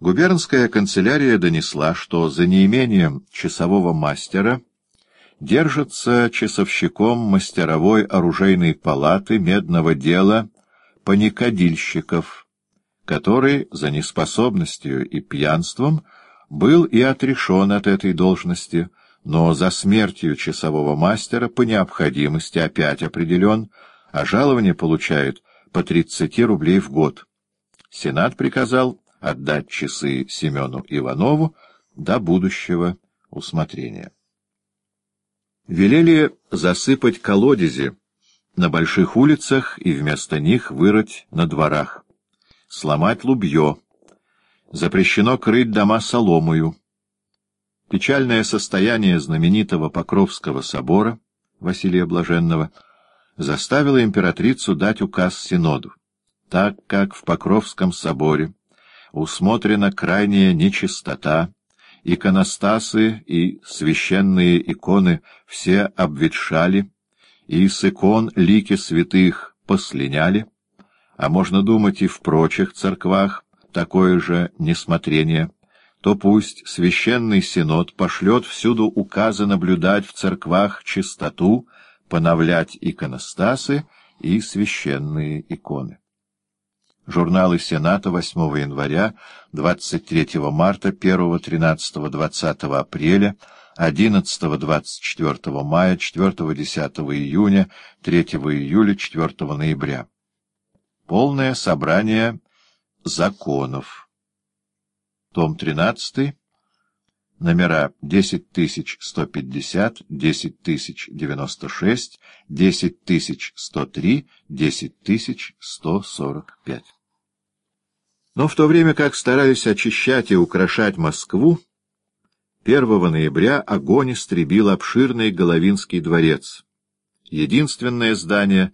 Губернская канцелярия донесла, что за неимением часового мастера держится часовщиком мастеровой оружейной палаты медного дела паникадильщиков, который за неспособностью и пьянством был и отрешен от этой должности, но за смертью часового мастера по необходимости опять определен, а жалование получает по 30 рублей в год. Сенат приказал отдать часы Семену Иванову до будущего усмотрения. Велели засыпать колодези на больших улицах и вместо них вырыть на дворах, сломать лубье, запрещено крыть дома соломою. Печальное состояние знаменитого Покровского собора Василия Блаженного заставило императрицу дать указ Синоду, так как в Покровском соборе усмотрена крайняя нечистота, иконостасы и священные иконы все обветшали, и с икон лики святых послиняли, а можно думать и в прочих церквах такое же несмотрение, то пусть священный синод пошлет всюду указы наблюдать в церквах чистоту, поновлять иконостасы и священные иконы. Журналы Сената 8 января, 23 марта, 1, 13, 20 апреля, 11, 24 мая, 4, 10 июня, 3 июля, 4 ноября. Полное собрание законов. Том 13, номера 10150, 10096, 10103, 10145. Но в то время как старались очищать и украшать Москву, 1 ноября огонь истребил обширный Головинский дворец, единственное здание,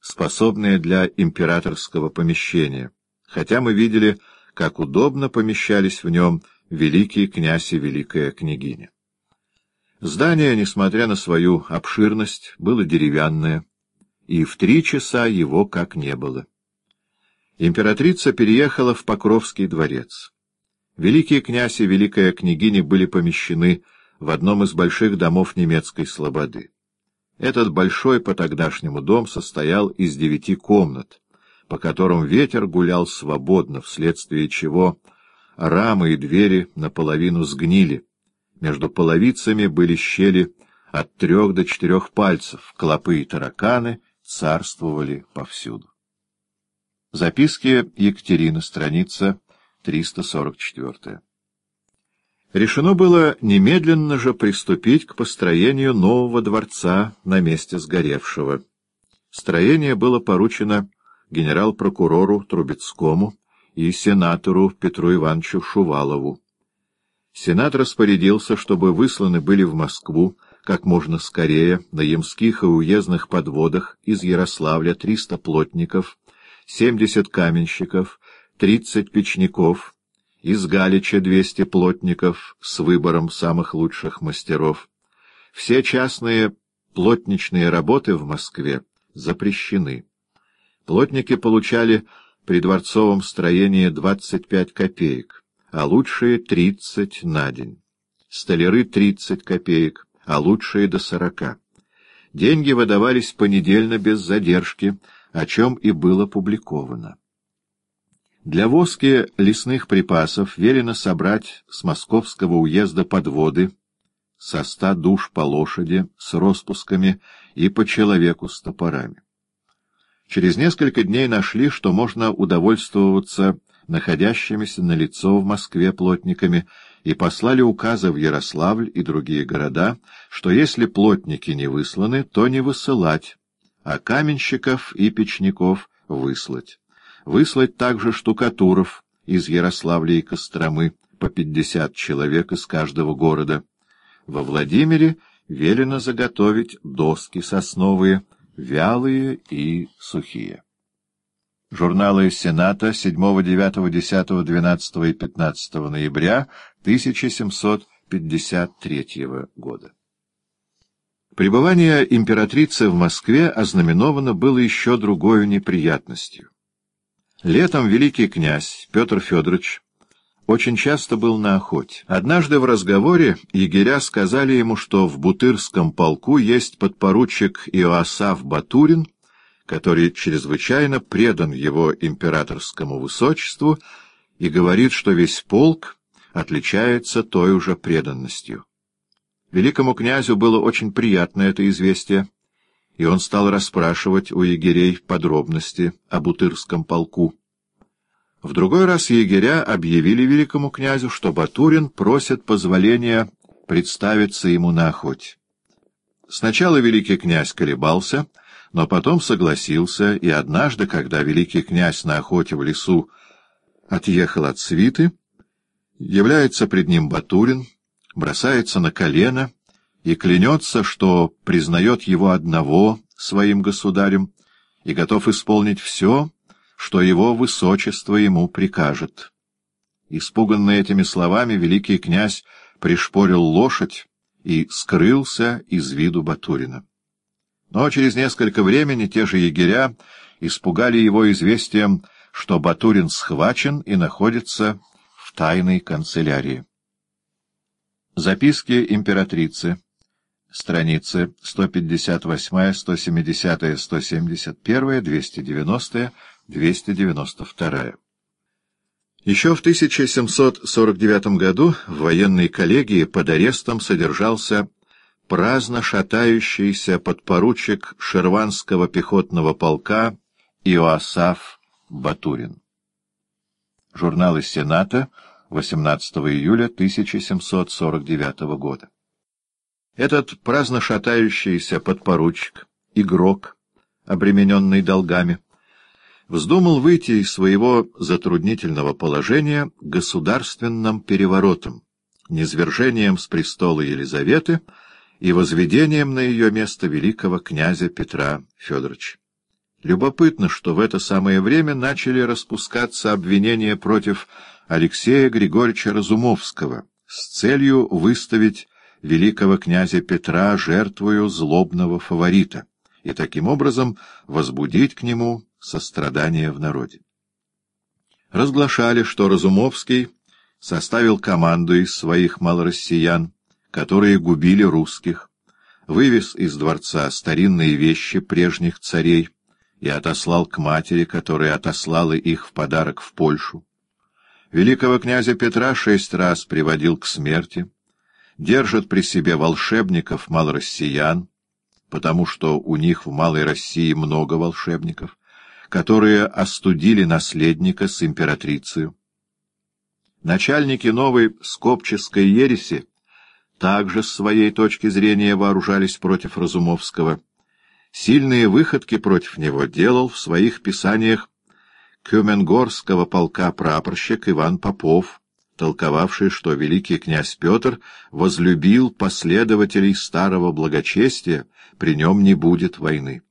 способное для императорского помещения, хотя мы видели, как удобно помещались в нем великий князь и великая княгиня. Здание, несмотря на свою обширность, было деревянное, и в три часа его как не было. Императрица переехала в Покровский дворец. Великий князь и великая княгиня были помещены в одном из больших домов немецкой слободы. Этот большой по тогдашнему дом состоял из девяти комнат, по которым ветер гулял свободно, вследствие чего рамы и двери наполовину сгнили. Между половицами были щели от трех до четырех пальцев, клопы и тараканы царствовали повсюду. Записки Екатерины, страница 344. Решено было немедленно же приступить к построению нового дворца на месте сгоревшего. Строение было поручено генерал-прокурору Трубецкому и сенатору Петру Ивановичу Шувалову. Сенат распорядился, чтобы высланы были в Москву как можно скорее на ямских и уездных подводах из Ярославля 300 плотников, семьдесят каменщиков, тридцать печников, из Галича двести плотников с выбором самых лучших мастеров. Все частные плотничные работы в Москве запрещены. Плотники получали при дворцовом строении 25 копеек, а лучшие — 30 на день. Столяры — 30 копеек, а лучшие — до 40. Деньги выдавались понедельно без задержки — о чем и было публиковано. Для воски лесных припасов велено собрать с московского уезда подводы со ста душ по лошади с распусками и по человеку с топорами. Через несколько дней нашли, что можно удовольствоваться находящимися на лицо в Москве плотниками, и послали указы в Ярославль и другие города, что если плотники не высланы, то не высылать, а каменщиков и печников выслать. Выслать также штукатуров из Ярославля и Костромы, по пятьдесят человек из каждого города. Во Владимире велено заготовить доски сосновые, вялые и сухие. Журналы Сената 7, 9, 10, 12 и 15 ноября 1753 года. Пребывание императрицы в Москве ознаменовано было еще другой неприятностью. Летом великий князь Петр Федорович очень часто был на охоте. Однажды в разговоре егеря сказали ему, что в Бутырском полку есть подпоручик Иоасав Батурин, который чрезвычайно предан его императорскому высочеству и говорит, что весь полк отличается той уже преданностью. Великому князю было очень приятно это известие, и он стал расспрашивать у егерей подробности о Бутырском полку. В другой раз егеря объявили великому князю, что Батурин просит позволения представиться ему на охоте. Сначала великий князь колебался, но потом согласился, и однажды, когда великий князь на охоте в лесу отъехал от свиты, является пред ним Батурин, бросается на колено и клянется, что признает его одного своим государем и готов исполнить все, что его высочество ему прикажет. Испуганный этими словами, великий князь пришпорил лошадь и скрылся из виду Батурина. Но через несколько времени те же егеря испугали его известием, что Батурин схвачен и находится в тайной канцелярии. Записки императрицы. Страницы 158, 170, 171, 290, 292. Еще в 1749 году в военной коллегии под арестом содержался праздно шатающийся подпоручик Шерванского пехотного полка Иоасаф Батурин. Журналы Сената, 18 июля 1749 года. Этот праздно шатающийся подпоручик, игрок, обремененный долгами, вздумал выйти из своего затруднительного положения государственным переворотом, низвержением с престола Елизаветы и возведением на ее место великого князя Петра Федоровича. Любопытно, что в это самое время начали распускаться обвинения против Алексея Григорьевича Разумовского с целью выставить великого князя Петра жертвою злобного фаворита и таким образом возбудить к нему сострадание в народе. Разглашали, что Разумовский составил команду из своих малороссиян, которые губили русских, вывез из дворца старинные вещи прежних царей и отослал к матери, которая отослала их в подарок в Польшу. Великого князя Петра шесть раз приводил к смерти, держит при себе волшебников малороссиян, потому что у них в Малой России много волшебников, которые остудили наследника с императрицей. Начальники новой скопческой ереси также с своей точки зрения вооружались против Разумовского. Сильные выходки против него делал в своих писаниях Кюменгорского полка прапорщик Иван Попов, толковавший, что великий князь Петр возлюбил последователей старого благочестия, при нем не будет войны.